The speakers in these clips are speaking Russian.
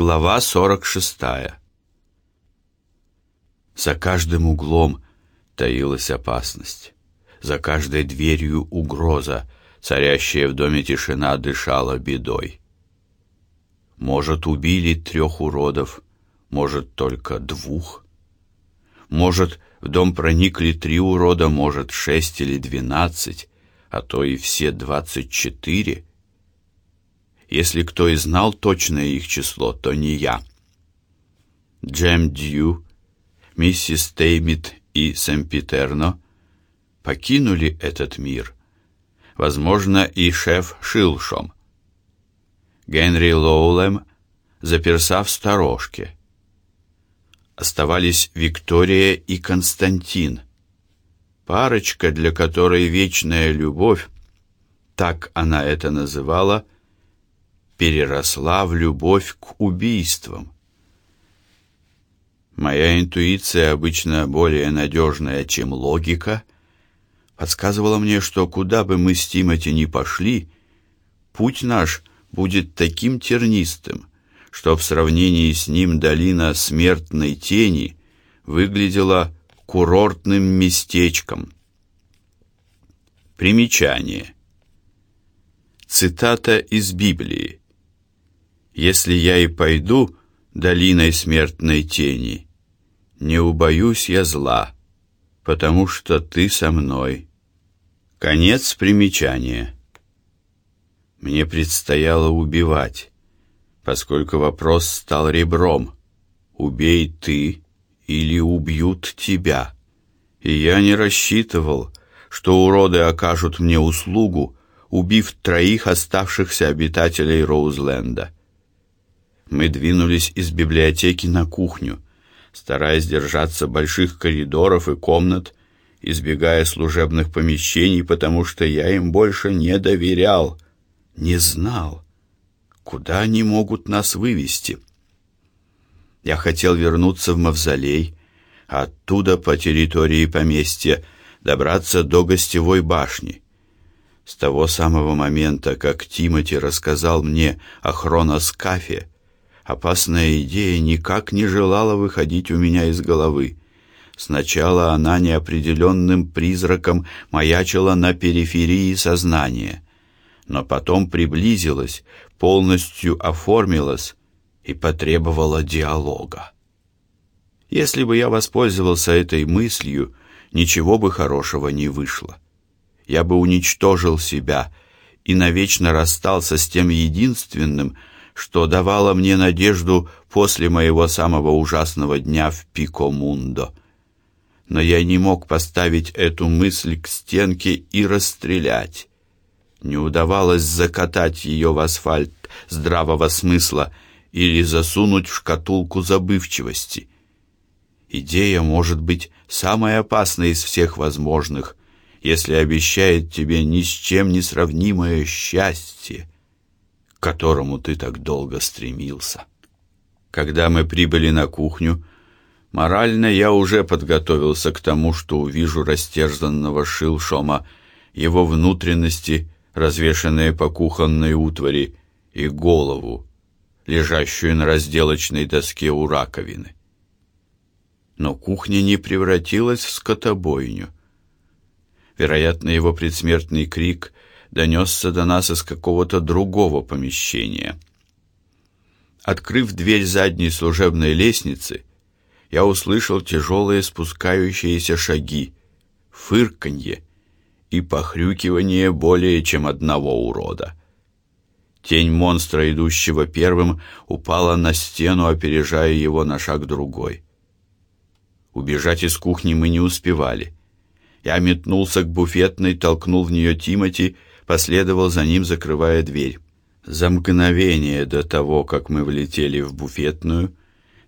Глава 46. За каждым углом таилась опасность. За каждой дверью угроза, царящая в доме тишина дышала бедой. Может, убили трех уродов, может, только двух. Может, в дом проникли три урода, может, шесть или двенадцать, а то и все двадцать четыре. Если кто и знал точное их число, то не я. Джем Дью, миссис Теймит и Сэмпитерно покинули этот мир. Возможно, и шеф Шилшом. Генри Лоулем заперся в сторожке. Оставались Виктория и Константин. Парочка, для которой вечная любовь, так она это называла, — переросла в любовь к убийствам. Моя интуиция, обычно более надежная, чем логика, подсказывала мне, что куда бы мы с Тимати ни пошли, путь наш будет таким тернистым, что в сравнении с ним долина смертной тени выглядела курортным местечком. Примечание. Цитата из Библии. Если я и пойду долиной смертной тени, не убоюсь я зла, потому что ты со мной. Конец примечания. Мне предстояло убивать, поскольку вопрос стал ребром. Убей ты или убьют тебя. И я не рассчитывал, что уроды окажут мне услугу, убив троих оставшихся обитателей Роузленда. Мы двинулись из библиотеки на кухню, стараясь держаться больших коридоров и комнат, избегая служебных помещений, потому что я им больше не доверял, не знал, куда они могут нас вывести. Я хотел вернуться в мавзолей, а оттуда по территории поместья добраться до гостевой башни. С того самого момента, как Тимати рассказал мне о хроноскафе, Опасная идея никак не желала выходить у меня из головы. Сначала она неопределенным призраком маячила на периферии сознания, но потом приблизилась, полностью оформилась и потребовала диалога. Если бы я воспользовался этой мыслью, ничего бы хорошего не вышло. Я бы уничтожил себя и навечно расстался с тем единственным, что давало мне надежду после моего самого ужасного дня в Пикомундо. Но я не мог поставить эту мысль к стенке и расстрелять. Не удавалось закатать ее в асфальт здравого смысла или засунуть в шкатулку забывчивости. Идея может быть самой опасной из всех возможных, если обещает тебе ни с чем не сравнимое счастье к которому ты так долго стремился. Когда мы прибыли на кухню, морально я уже подготовился к тому, что увижу растерзанного Шилшома, его внутренности, развешанные по кухонной утвари, и голову, лежащую на разделочной доске у раковины. Но кухня не превратилась в скотобойню. Вероятно, его предсмертный крик донесся до нас из какого-то другого помещения. Открыв дверь задней служебной лестницы, я услышал тяжелые спускающиеся шаги, фырканье и похрюкивание более чем одного урода. Тень монстра, идущего первым, упала на стену, опережая его на шаг другой. Убежать из кухни мы не успевали. Я метнулся к буфетной, толкнул в нее Тимати последовал за ним, закрывая дверь. За мгновение до того, как мы влетели в буфетную,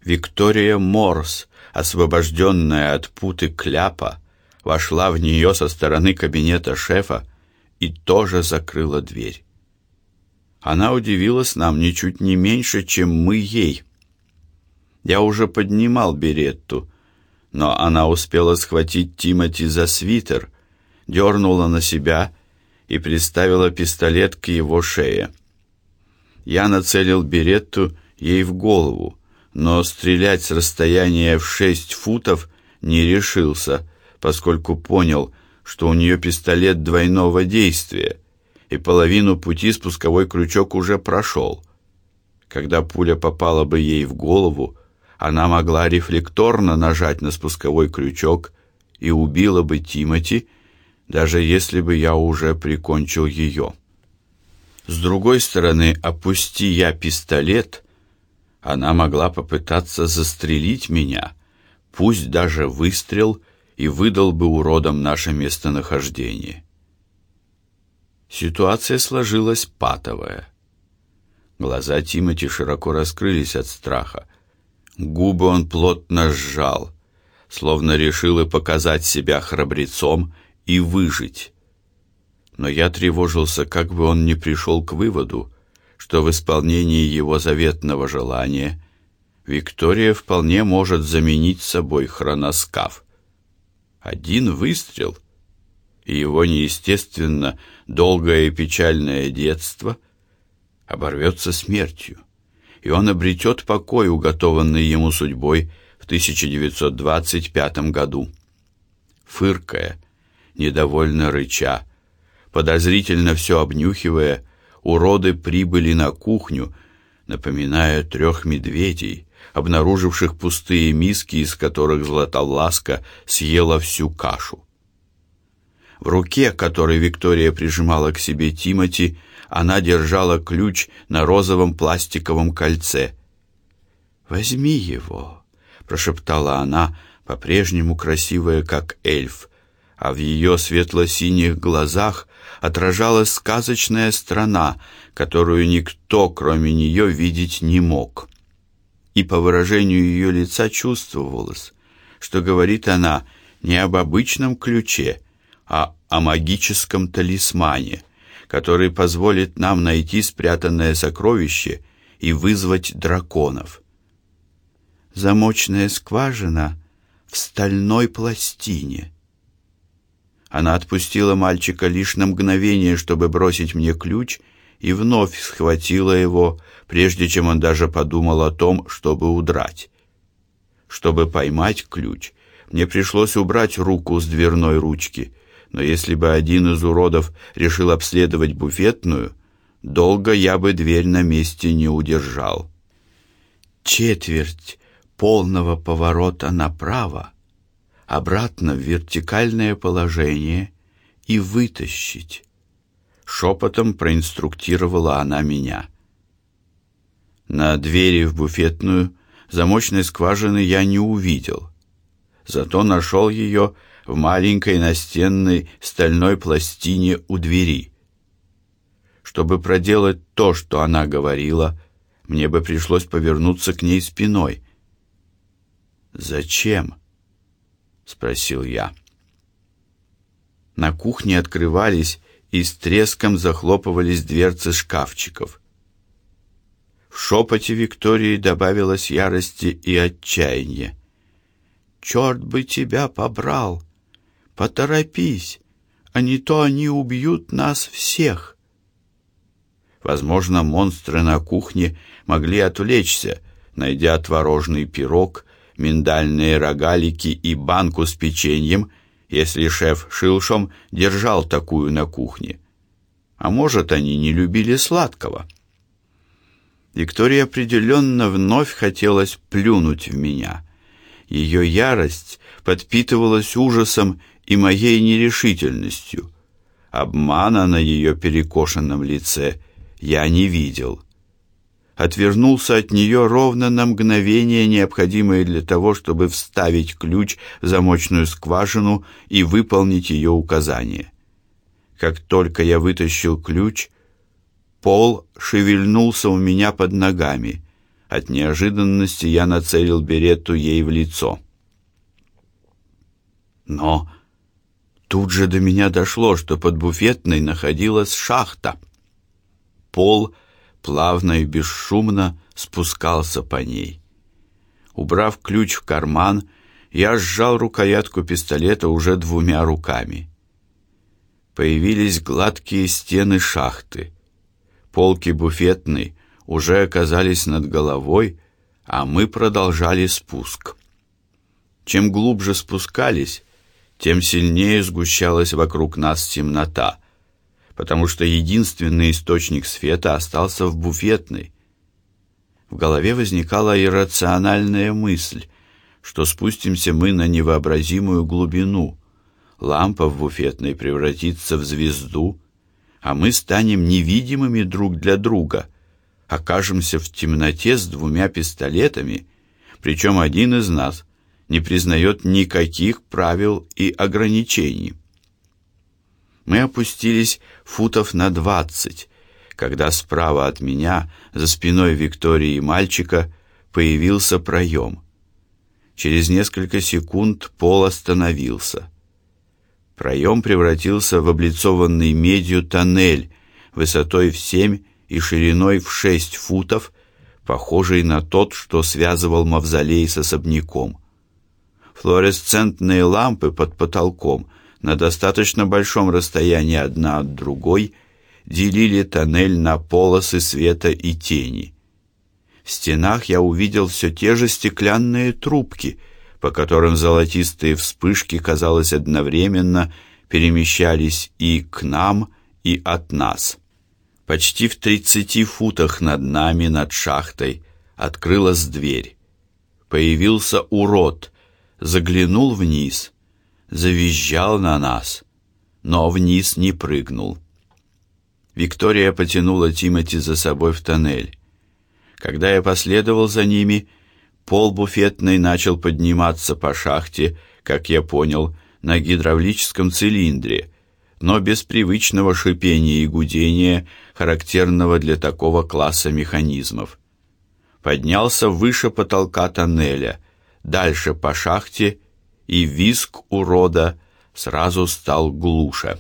Виктория Морс, освобожденная от путы кляпа, вошла в нее со стороны кабинета шефа и тоже закрыла дверь. Она удивилась нам ничуть не меньше, чем мы ей. Я уже поднимал беретту, но она успела схватить Тимати за свитер, дернула на себя и приставила пистолет к его шее. Я нацелил беретту ей в голову, но стрелять с расстояния в шесть футов не решился, поскольку понял, что у нее пистолет двойного действия, и половину пути спусковой крючок уже прошел. Когда пуля попала бы ей в голову, она могла рефлекторно нажать на спусковой крючок и убила бы Тимати, даже если бы я уже прикончил ее. С другой стороны, опусти я пистолет, она могла попытаться застрелить меня, пусть даже выстрел и выдал бы уродам наше местонахождение. Ситуация сложилась патовая. Глаза Тимати широко раскрылись от страха. Губы он плотно сжал, словно решил и показать себя храбрецом и выжить. Но я тревожился, как бы он не пришел к выводу, что в исполнении его заветного желания Виктория вполне может заменить собой хроноскаф. Один выстрел, и его неестественно долгое и печальное детство оборвется смертью, и он обретет покой, уготованный ему судьбой в 1925 году. Фыркая, недовольно рыча, подозрительно все обнюхивая, уроды прибыли на кухню, напоминая трех медведей, обнаруживших пустые миски, из которых Златовласка съела всю кашу. В руке, которой Виктория прижимала к себе Тимати, она держала ключ на розовом пластиковом кольце. «Возьми его», — прошептала она, по-прежнему красивая, как эльф, а в ее светло-синих глазах отражалась сказочная страна, которую никто, кроме нее, видеть не мог. И по выражению ее лица чувствовалось, что говорит она не об обычном ключе, а о магическом талисмане, который позволит нам найти спрятанное сокровище и вызвать драконов. Замочная скважина в стальной пластине — она отпустила мальчика лишь на мгновение, чтобы бросить мне ключ, и вновь схватила его, прежде чем он даже подумал о том, чтобы удрать. Чтобы поймать ключ, мне пришлось убрать руку с дверной ручки, но если бы один из уродов решил обследовать буфетную, долго я бы дверь на месте не удержал. Четверть полного поворота направо обратно в вертикальное положение и вытащить. Шепотом проинструктировала она меня. На двери в буфетную замочной скважины я не увидел, зато нашел ее в маленькой настенной стальной пластине у двери. Чтобы проделать то, что она говорила, мне бы пришлось повернуться к ней спиной. Зачем? Спросил я. На кухне открывались и с треском захлопывались дверцы шкафчиков. В шепоте Виктории добавилось ярости и отчаяния. «Черт бы тебя побрал! Поторопись, а не то они убьют нас всех!» Возможно, монстры на кухне могли отвлечься, найдя творожный пирог миндальные рогалики и банку с печеньем, если шеф Шилшом держал такую на кухне. А может, они не любили сладкого. Виктории определенно вновь хотелось плюнуть в меня. Ее ярость подпитывалась ужасом и моей нерешительностью. Обмана на ее перекошенном лице я не видел отвернулся от нее ровно на мгновение, необходимое для того, чтобы вставить ключ в замочную скважину и выполнить ее указание. Как только я вытащил ключ, пол шевельнулся у меня под ногами. От неожиданности я нацелил беретту ей в лицо. Но тут же до меня дошло, что под буфетной находилась шахта. Пол — плавно и бесшумно спускался по ней. Убрав ключ в карман, я сжал рукоятку пистолета уже двумя руками. Появились гладкие стены шахты. Полки буфетной уже оказались над головой, а мы продолжали спуск. Чем глубже спускались, тем сильнее сгущалась вокруг нас темнота, потому что единственный источник света остался в буфетной. В голове возникала иррациональная мысль, что спустимся мы на невообразимую глубину. Лампа в буфетной превратится в звезду, а мы станем невидимыми друг для друга, окажемся в темноте с двумя пистолетами, причем один из нас не признает никаких правил и ограничений. Мы опустились футов на двадцать, когда справа от меня, за спиной Виктории и мальчика, появился проем. Через несколько секунд пол остановился. Проем превратился в облицованный медью тоннель высотой в семь и шириной в шесть футов, похожий на тот, что связывал мавзолей с особняком. Флуоресцентные лампы под потолком на достаточно большом расстоянии одна от другой делили тоннель на полосы света и тени. В стенах я увидел все те же стеклянные трубки, по которым золотистые вспышки, казалось, одновременно перемещались и к нам, и от нас. Почти в тридцати футах над нами, над шахтой, открылась дверь. Появился урод, заглянул вниз, завизжал на нас, но вниз не прыгнул. Виктория потянула Тимати за собой в тоннель. Когда я последовал за ними, пол буфетной начал подниматься по шахте, как я понял, на гидравлическом цилиндре, но без привычного шипения и гудения, характерного для такого класса механизмов. Поднялся выше потолка тоннеля, дальше по шахте, и визг урода сразу стал глуше.